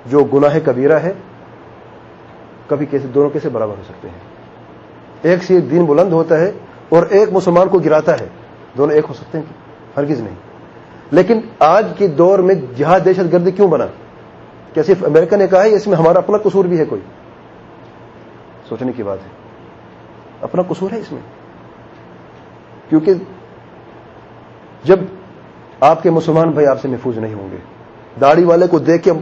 جو گناہ کبیرہ ہے، کبھی کیسے، دونوں کیسے برابر ہو سکتے ہیں؟ ایک سے ایک دین بلند ہوتا ہے اور ایک مسلمان کو گراتا ہے۔ دونوں ایک ہو سکتے ہیں ہرگز نہیں۔ لیکن آج کے دور میں جہاد دہشت گردی کیوں بنا؟ کیا صرف امریکہ نے کہا ہے، اس میں ہمارا اپنا قصور بھی ہے کوئی؟ سوچنے کی بات ہے۔ اپنا قصور ہے اس میں۔ کیونکہ جب آپ کے مسلمان بھائی آپ سے محفوظ نہیں ہوں گے، داڑھی والے کو دیکھ کے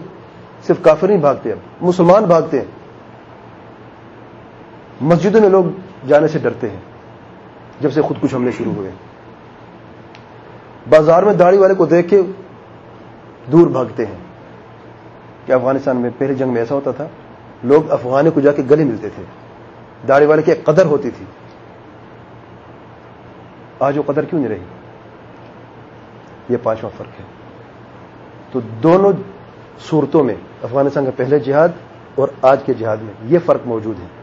صرف کافر نہیں بھاگتے اب مسلمان بھاگتے ہیں۔ مسجدوں میں لوگ جانے سے ڈرتے ہیں جب سے خود کچھ حملے شروع ہوئے۔ بازار میں داڑھی والے کو دیکھ کے دور بھاگتے ہیں۔ کہ افغانستان میں پہلے جنگ میں ایسا ہوتا تھا، لوگ افغانوں کو جا کے گلے ملتے تھے۔ داڑھی والے کی ایک قدر ہوتی تھی۔ آج وہ قدر کیوں نہیں رہی؟ یہ پانچواں فرق ہے۔ تو دونوں صورتوں میں افغانستان کا پہلے جہاد اور آج کے جہاد میں یہ فرق موجود ہے۔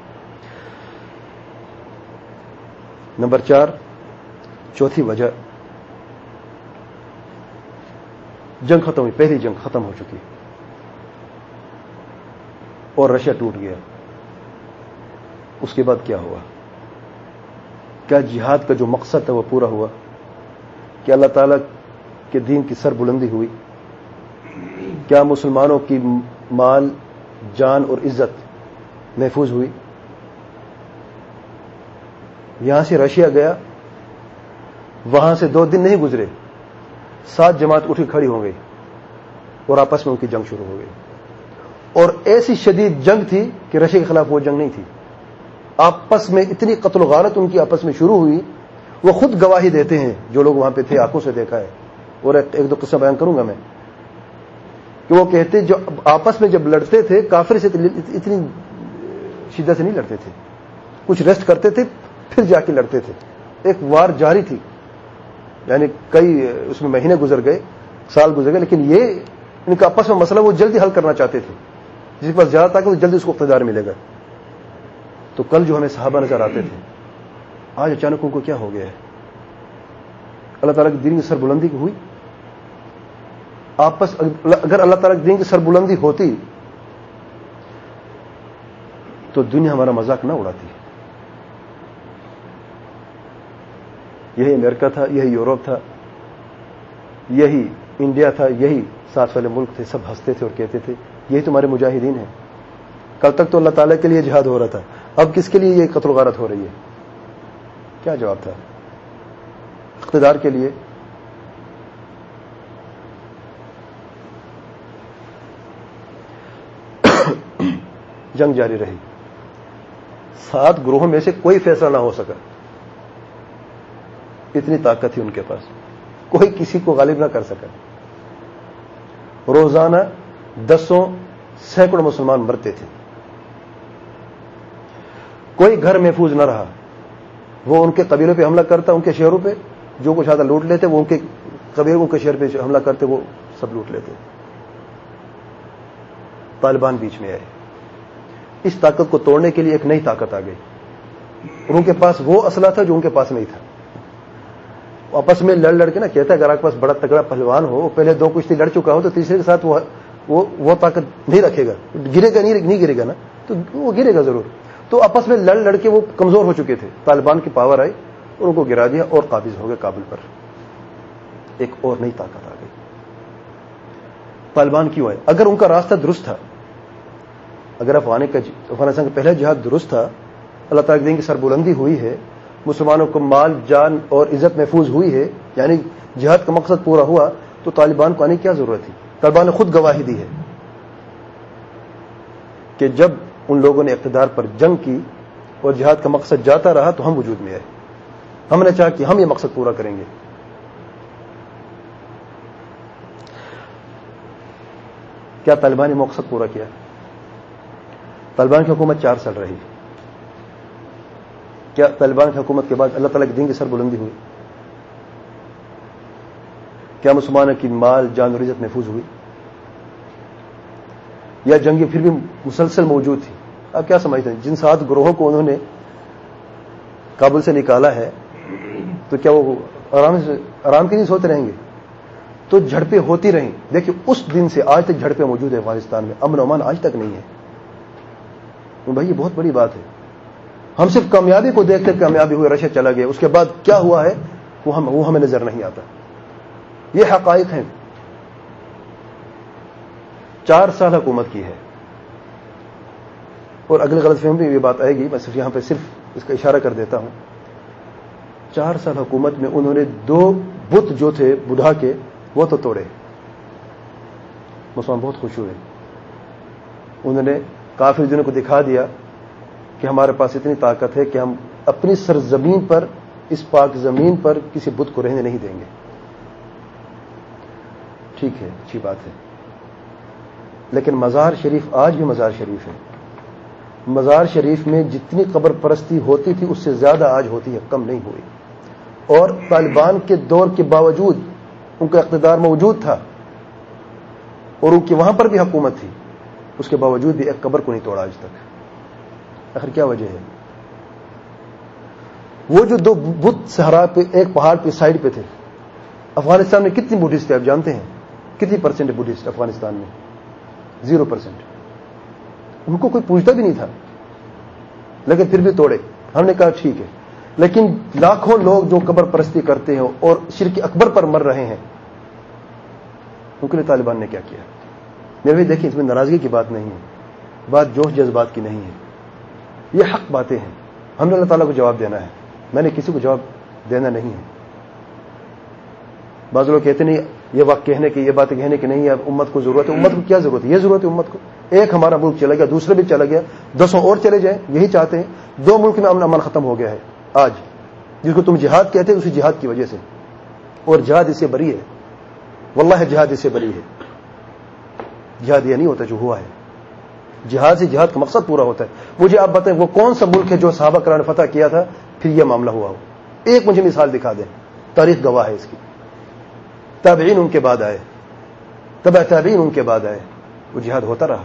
نمبر چار، چوتھی وجہ، جنگ ختم ہوئی، پہلی جنگ ختم ہو چکی۔ اور رشیا ٹوٹ گیا۔ اس کے بعد کیا ہوا؟ کیا جہاد کا جو مقصد تھا وہ پورا ہوا؟ کہ اللہ تعالیٰ کہ دین کی سر بلندی ہوئی؟ کیا مسلمانوں کی مال، جان اور عزت محفوظ ہوئی؟ یہاں سے رشیا گیا، وہاں سے دو دن نہیں گزرے، سات جماعت اٹھی کھڑی ہو گئی اور آپس میں ان کی جنگ شروع ہو گئی۔ اور ایسی شدید جنگ تھی کہ رشیا کے خلاف وہ جنگ نہیں تھی۔ آپس میں اتنی قتل و غارت ان کی آپس میں شروع ہوئی، وہ خود گواہی دیتے ہیں، جو لوگ وہاں پہ تھے، آنکھوں سے دیکھا ہے۔ اور ایک دو قصہ بیان کروں گا میں۔ کہ وہ کہتے جو آپس میں جب لڑتے تھے، کافر سے اتنی شدت سے نہیں لڑتے تھے۔ کچھ ریسٹ کرتے تھے پھر جا کے لڑتے تھے۔ ایک وار جاری تھی۔ یعنی کئی، اس میں مہینے گزر گئے، سال گزر گئے، لیکن یہ ان کا آپس میں مسئلہ وہ جلدی حل کرنا چاہتے تھے۔ جس کے پاس زیادہ تھا کہ جلدی اس کو اقتدار ملے گا تو کل جو ہمیں صحابہ نظر آتے تھے، آج اچانک ان کو کیا ہو گیا ہے؟ اللہ تعالیٰ کی دین کی سر بلندی کی ہوئی۔ آپس، اگر اللہ تعالیٰ کی دین کی سر بلندی ہوتی تو دنیا ہمارا مذاق نہ اڑاتی۔ یہی امریکہ تھا، یہی یورپ تھا، یہی انڈیا تھا، یہی ساتھ والے ملک تھے، سب ہنستے تھے اور کہتے تھے، یہی تمہارے مجاہدین ہیں۔ کل تک تو اللہ تعالیٰ کے لیے جہاد ہو رہا تھا۔ اب کس کے لیے یہ قتل غارت ہو رہی ہے؟ کیا جواب تھا؟ اقتدار کے لیے۔ جنگ جاری رہی۔ سات گروہوں میں سے کوئی فیصلہ نہ ہو سکا۔ اتنی طاقت تھی ان کے پاس۔ کوئی کسی کو غالب نہ کر سکا۔ روزانہ دسوں سینکڑوں مسلمان مرتے تھے۔ کوئی گھر محفوظ نہ رہا۔ وہ ان کے قبیلوں پہ حملہ کرتا، ان کے شہروں پہ جو کچھ آتا لوٹ لیتے، وہ ان کے قبیلوں کے شہر پہ حملہ کرتے، وہ سب لوٹ لیتے۔ طالبان بیچ میں آئے۔ اس طاقت کو توڑنے کے لیے ایک نئی طاقت آ گئی۔ اور ان کے پاس وہ اسلحہ تھا جو ان کے پاس نہیں تھا۔ آپس میں لڑ لڑ کے نا کہتا ہے، اگر آپ کے پاس بڑا تگڑا پہلوان ہو پہلے دو کشتی لڑ چکا ہو، تو تیسرے کے ساتھ وہ طاقت نہیں رکھے گا۔ گرے گا نہیں گرے گا نا۔ تو وہ گرے گا ضرور۔ تو آپس میں لڑ لڑ کے وہ کمزور ہو چکے تھے۔ طالبان کی پاور آئی اور ان کو گرا دیا اور قابض ہو گئے کابل پر۔ ایک اور نئی طاقت آ گئی۔ طالبان کیوں آئے؟ اگر ان کا راستہ درست تھا، اگر جی، افغانستان کا پہلا جہاد درست تھا، اللہ تعالیٰ دین کی سربلندی ہوئی ہے مسلمانوں کو مال، جان اور عزت محفوظ ہوئی ہے یعنی جہاد کا مقصد پورا ہوا، تو طالبان کو آنے کی کیا ضرورت تھی؟ طالبان نے خود گواہی دی ہے کہ جب ان لوگوں نے اقتدار پر جنگ کی اور جہاد کا مقصد جاتا رہا، تو ہم وجود میں آئے ہم نے چاہا کہ ہم یہ مقصد پورا کریں گے۔ کیا طالبان نے مقصد پورا کیا؟ طالبان کی حکومت چار سال رہی۔ کیا طالبان کی حکومت کے بعد اللہ تعالیٰ کے دین کی سر بلندی ہوئی؟ کیا مسلمانوں کی مال، جان اور عزت محفوظ ہوئی؟ یا جنگیں پھر بھی مسلسل موجود تھی آپ کیا سمجھتے ہیں؟ جن سات گروہوں کو انہوں نے کابل سے نکالا ہے، تو کیا وہ آرام سے، آرام کے نہیں سوتے رہیں گے؟ تو جھڑپیں ہوتی رہیں۔ دیکھیے، اس دن سے آج تک جھڑپیں موجود ہیں افغانستان میں۔ امن امان آج تک نہیں ہے۔ بھائی، یہ بہت بڑی بات ہے۔ ہم صرف کامیابی کو دیکھ کر کامیابی ہوئے رشیا چلا گیا، اس کے بعد کیا ہوا ہے؟ وہ ہم وہ ہمیں نظر نہیں آتا۔ یہ حقائق ہیں۔ چار سال حکومت کی ہے۔ اور اگلی غلط فہم بھی یہ بات آئے گی، میں صرف یہاں پہ صرف اس کا اشارہ کر دیتا ہوں۔ چار سال حکومت میں انہوں نے دو بت جو تھے بڑھا کے، وہ تو توڑے۔ مسلمان بہت خوش ہوئے۔ انہوں نے کافی دنوں کو دکھا دیا۔ کہ ہمارے پاس اتنی طاقت ہے کہ ہم اپنی سرزمین پر، اس پاک زمین پر کسی بت کو رہنے نہیں دیں گے۔ ٹھیک ہے، اچھی بات ہے۔ لیکن مزار شریف آج بھی مزار شریف ہے۔ مزار شریف میں جتنی قبر پرستی ہوتی تھی، اس سے زیادہ آج ہوتی ہے، کم نہیں ہوئی۔ اور طالبان کے دور کے باوجود، ان کا اقتدار موجود تھا۔ اور ان کی وہاں پر بھی حکومت تھی۔ اس کے باوجود بھی ایک قبر کو نہیں توڑا آج تک۔ آخر کیا وجہ ہے؟ وہ جو دو بت سہارا پہ، ایک پہاڑ پہ، سائڈ پہ تھے۔ افغانستان میں کتنی بدھسٹ تھے آپ جانتے ہیں؟ کتنی پرسنٹ بدھسٹ افغانستان میں؟ زیرو پرسینٹ ان کو کوئی پوچھتا بھی نہیں تھا۔ لیکن پھر بھی توڑے۔ ہم نے کہا ٹھیک ہے۔ لیکن لاکھوں لوگ جو قبر پرستی کرتے ہیں اور شرک اکبر پر مر رہے ہیں، ان کے لیے طالبان نے کیا کیا؟ میرے بھی دیکھیں، اس میں ناراضگی کی بات نہیں ہے۔ بات جوش جذبات کی نہیں ہے۔ یہ حق باتیں ہیں۔ ہم نے اللہ تعالیٰ کو جواب دینا ہے۔ میں نے کسی کو جواب دینا نہیں ہے۔ بعض لوگ کہتے نہیں یہ وقت کہنے کی، یہ بات کہنے کی نہیں ہے۔ امت کو ضرورت ہے۔ امت کو کیا ضرورت ہے؟ یہ ضرورت ہے امت کو۔ ایک ہمارا ملک چلا گیا دوسرے بھی چلا گیا۔ دسوں اور چلے جائیں، یہی چاہتے ہیں۔ دو ملک میں امن امن ختم ہو گیا ہے۔ آج جس کو تم جہاد کہتے اسی جہاد کی وجہ سے۔ اور جہاد اس سے بری ہے۔ واللہ جہاد اس سے بری ہے۔ جہاد یہ نہیں ہوتا جو ہوا ہے۔ جہاد سے جہاد کا مقصد پورا ہوتا ہے۔ مجھے آپ بتائیں وہ کون سا ملک ہے جو صحابہ کران فتح کیا تھا؟ پھر یہ معاملہ ہوا۔ ہو ایک مجھے مثال دکھا دیں۔ تاریخ گواہ ہے اس کی۔ تابعین ان کے بعد آئے۔ تبع تابعین ان کے بعد آئے۔ وہ جہاد ہوتا رہا۔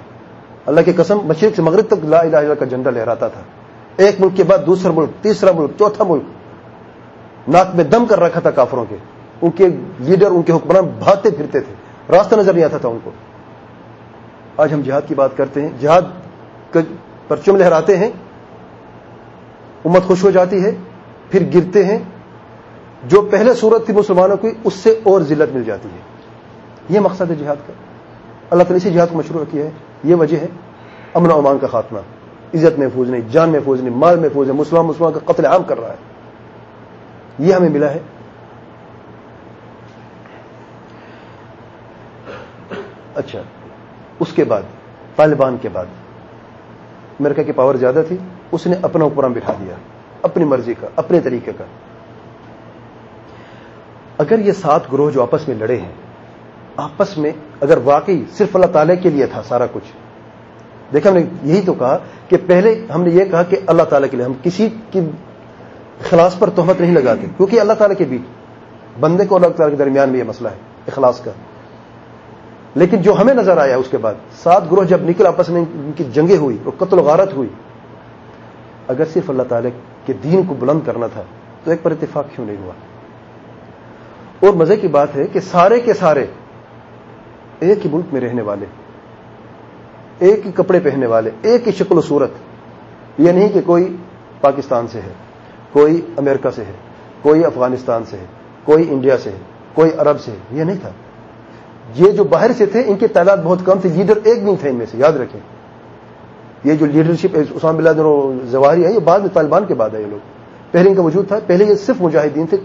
اللہ کی قسم، مشرق سے مغرب تک لا الہ الا کا جھنڈا لہراتا تھا۔ ایک ملک کے بعد دوسرا ملک، تیسرا ملک، چوتھا ملک۔ ناک میں دم کر رکھا تھا کافروں کے۔ ان کے لیڈر، ان کے حکمران بھاگتے پھرتے تھے۔ راستہ نظر نہیں آتا تھا ان کو۔ آج ہم جہاد کی بات کرتے ہیں۔ جہاد پرچم لہراتے ہیں۔ امت خوش ہو جاتی ہے، پھر گرتے ہیں۔ جو پہلے صورت تھی مسلمانوں کی، اس سے اور ذلت مل جاتی ہے۔ یہ مقصد ہے جہاد کا۔ اللہ تعالی سے جہاد کو مشروع کیا ہے۔ یہ وجہ ہے امن و امان کا خاتمہ۔ عزت محفوظ نہیں، جان محفوظ نہیں، مال محفوظ ہے، مسلمان مسلمان کا قتل عام کر رہا ہے۔ یہ ہمیں ملا ہے۔ اچھا۔ اس کے بعد، طالبان کے بعد۔ امریکہ کی پاور زیادہ تھی، اس نے اپنا اوپر بٹھا دیا، اپنی مرضی کا، اپنے طریقے کا۔ اگر یہ سات گروہ جو آپس میں لڑے ہیں، آپس میں اگر واقعی صرف اللہ تعالی کے لیے تھا سارا کچھ۔ دیکھا ہم نے یہی تو کہا کہ پہلے ہم نے یہ کہا کہ اللہ تعالیٰ کے لیے ہم کسی کی اخلاص پر تہمت نہیں لگاتے، کیونکہ اللہ تعالیٰ کے بیچ بندے کو اللہ تعالیٰ کے درمیان میں یہ مسئلہ ہے، اخلاص کا۔ لیکن جو ہمیں نظر آیا اس کے بعد، سات گروہ جب نکل آپس میں ان کی جنگیں ہوئی اور قتل و غارت ہوئی۔ اگر صرف اللہ تعالی کے دین کو بلند کرنا تھا، تو ایک پر اتفاق کیوں نہیں ہوا؟ اور مزے کی بات ہے کہ سارے کے سارے ایک ہی ملک میں رہنے والے، ایک ہی کپڑے پہننے والے، ایک ہی شکل و صورت، یہ نہیں کہ کوئی پاکستان سے ہے، کوئی امریکہ سے ہے، کوئی افغانستان سے ہے، کوئی انڈیا سے ہے، کوئی عرب سے ہے، یہ نہیں تھا۔ یہ جو باہر سے تھے، ان کی تعداد بہت کم تھی لیڈر ایک نہیں تھے ان میں سے، یاد رکھیں۔ یہ جو لیڈرشپ اسام بلاد زواری ہے یہ بعد میں طالبان کے بعد ہے یہ لوگ۔ پہلے ان کا وجود تھا، پہلے یہ صرف مجاہدین تھے،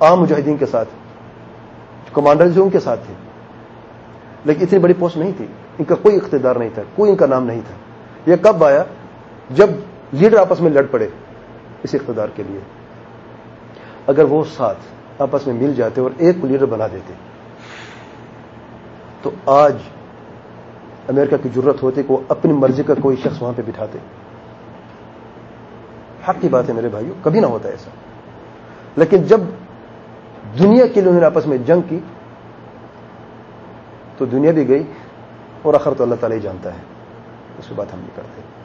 عام مجاہدین کے ساتھ۔ کمانڈر جو ان کے ساتھ تھے۔ لیکن اتنی بڑی پوسٹ نہیں تھی۔ ان کا کوئی اقتدار نہیں تھا، کوئی ان کا نام نہیں تھا۔ یہ کب آیا؟ جب لیڈر آپس میں لڑ پڑے اس اقتدار کے لیے۔ اگر وہ ساتھ آپس میں مل جاتے اور ایک کو لیڈر بنا دیتے۔ تو آج امریکہ کی ضرورت ہوتی کہ وہ اپنی مرضی کا کوئی شخص وہاں پہ بٹھاتے۔ حق کی بات ہے میرے بھائیوں کبھی نہ ہوتا ایسا۔ لیکن جب دنیا کے لیے انہوں نے آپس میں جنگ کی، تو دنیا بھی گئی اور آخر تو اللہ تعالی ہی جانتا ہے۔ اس پہ بات ہم نہیں کرتے۔